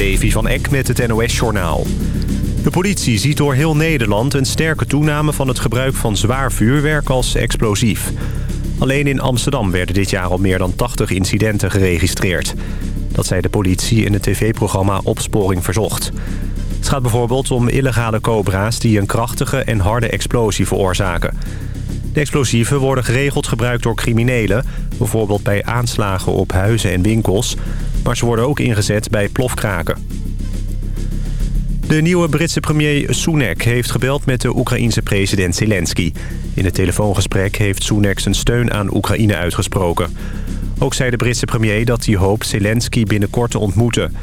Levi van Eck met het NOS-journaal. De politie ziet door heel Nederland een sterke toename van het gebruik van zwaar vuurwerk als explosief. Alleen in Amsterdam werden dit jaar al meer dan 80 incidenten geregistreerd. Dat zei de politie in het tv-programma Opsporing Verzocht. Het gaat bijvoorbeeld om illegale cobra's die een krachtige en harde explosie veroorzaken. De explosieven worden geregeld gebruikt door criminelen... bijvoorbeeld bij aanslagen op huizen en winkels... maar ze worden ook ingezet bij plofkraken. De nieuwe Britse premier Sunak heeft gebeld met de Oekraïense president Zelensky. In het telefoongesprek heeft Sunak zijn steun aan Oekraïne uitgesproken. Ook zei de Britse premier dat hij hoopt Zelensky binnenkort te ontmoeten.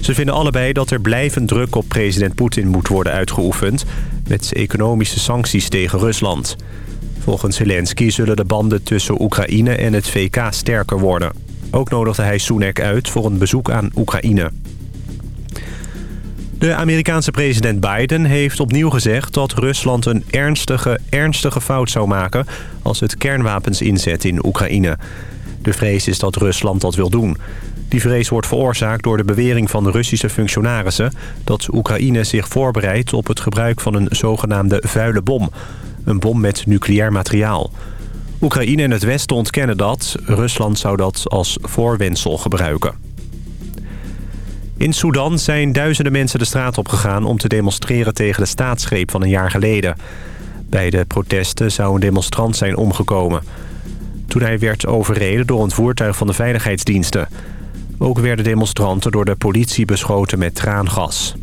Ze vinden allebei dat er blijvend druk op president Poetin moet worden uitgeoefend... met economische sancties tegen Rusland. Volgens Zelensky zullen de banden tussen Oekraïne en het VK sterker worden. Ook nodigde hij Sunak uit voor een bezoek aan Oekraïne. De Amerikaanse president Biden heeft opnieuw gezegd dat Rusland een ernstige, ernstige fout zou maken... als het kernwapens inzet in Oekraïne. De vrees is dat Rusland dat wil doen. Die vrees wordt veroorzaakt door de bewering van de Russische functionarissen... dat Oekraïne zich voorbereidt op het gebruik van een zogenaamde vuile bom. Een bom met nucleair materiaal. Oekraïne en het Westen ontkennen dat. Rusland zou dat als voorwendsel gebruiken. In Sudan zijn duizenden mensen de straat opgegaan om te demonstreren tegen de staatsgreep van een jaar geleden. Bij de protesten zou een demonstrant zijn omgekomen. Toen hij werd overreden door een voertuig van de veiligheidsdiensten. Ook werden demonstranten door de politie beschoten met traangas.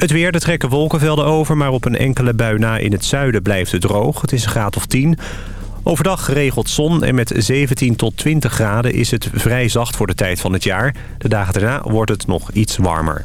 Het weer, er trekken wolkenvelden over, maar op een enkele bui na in het zuiden blijft het droog. Het is een graad of 10. Overdag geregeld zon en met 17 tot 20 graden is het vrij zacht voor de tijd van het jaar. De dagen daarna wordt het nog iets warmer.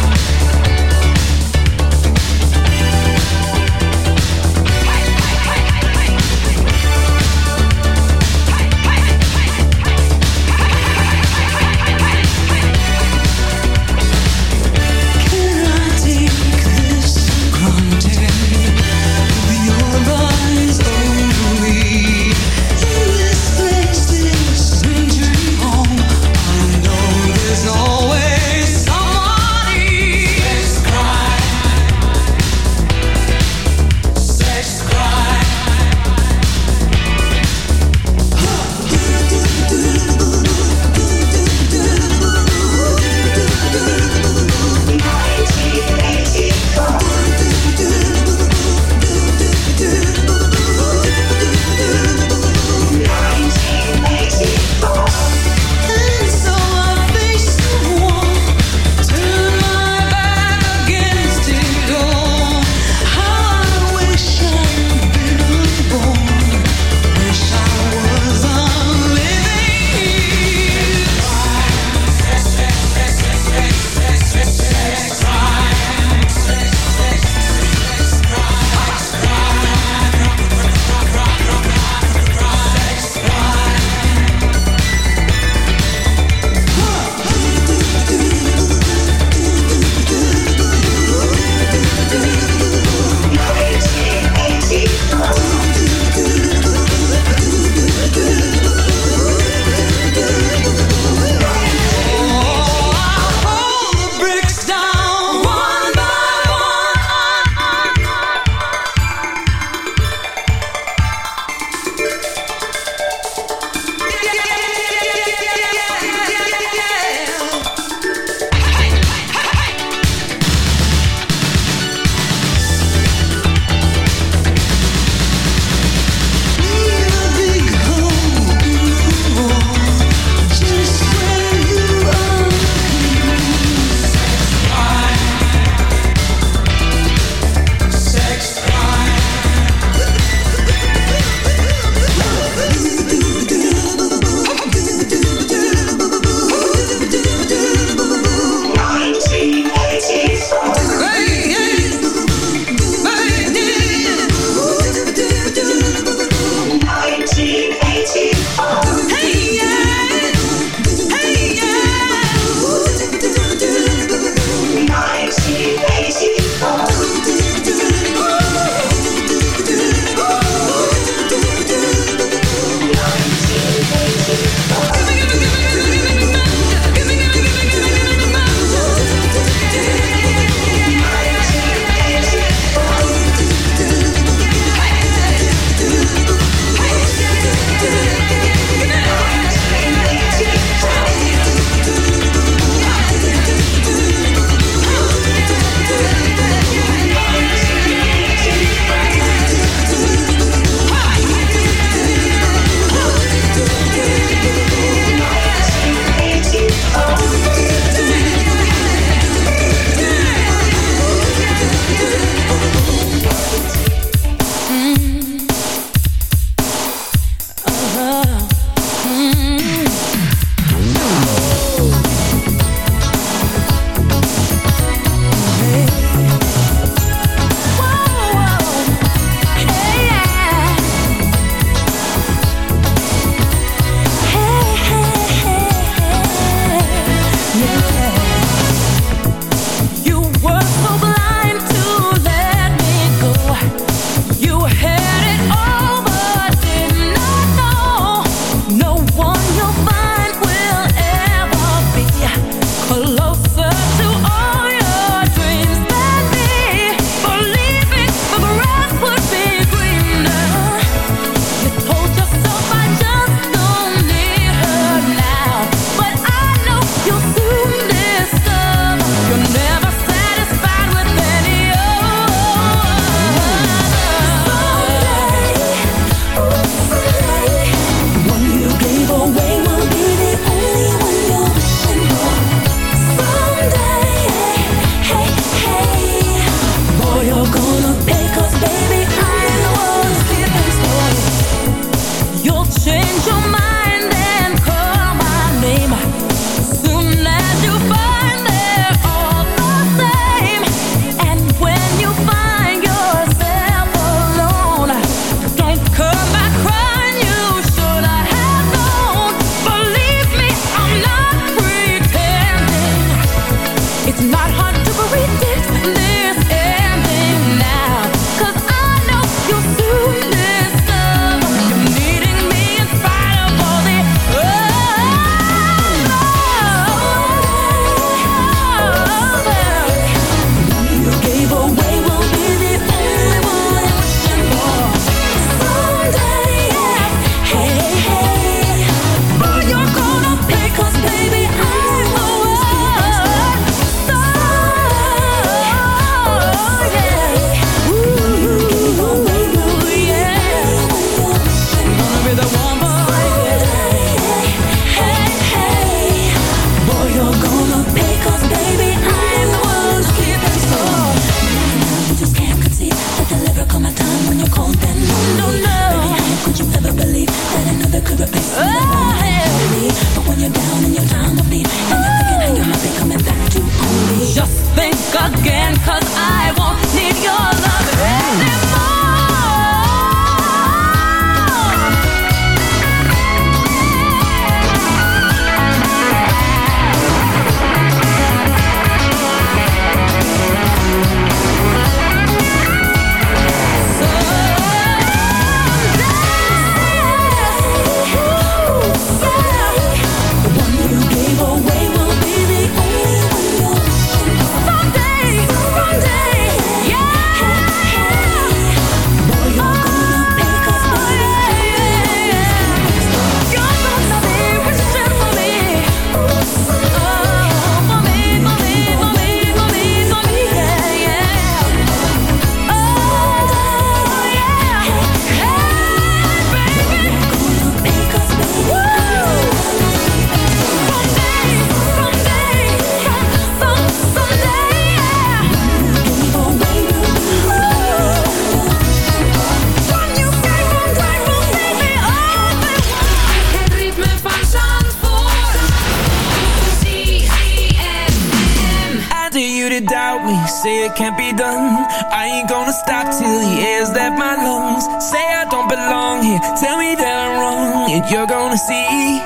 Can't be done. I ain't gonna stop till the air's left my lungs. Say I don't belong here, tell me that I'm wrong, and you're gonna see.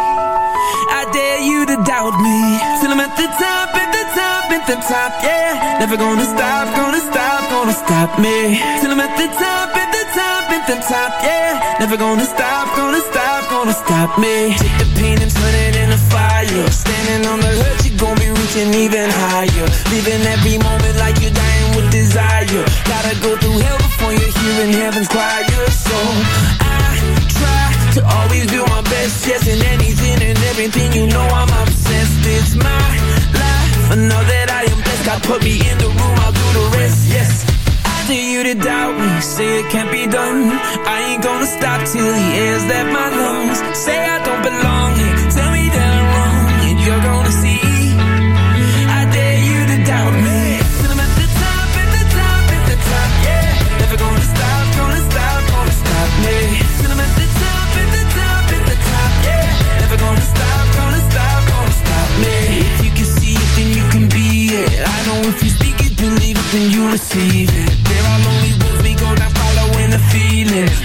I dare you to doubt me till I'm at the top, at the top, at the top, yeah. Never gonna stop, gonna stop, gonna stop me till I'm at the top, at the top, at the top, yeah. Never gonna stop, gonna stop, gonna stop me. Take the pain and turn it into fire. Standing on the edge, you're gonna be reaching even higher. Living every moment like you're dying desire. Gotta go through hell before you're hearing heaven's choir. So I try to always do my best, yes, in anything and everything. You know I'm obsessed. It's my life. I know that I am blessed. God put me in the room, I'll do the rest, yes. Dare you to doubt me, say it can't be done. I ain't gonna stop till the air's left my lungs. Say I don't belong here, tell me that I'm wrong, and you're gonna see. Then you receive it. There are lonely roads we go down, following the feeling.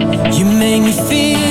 make me feel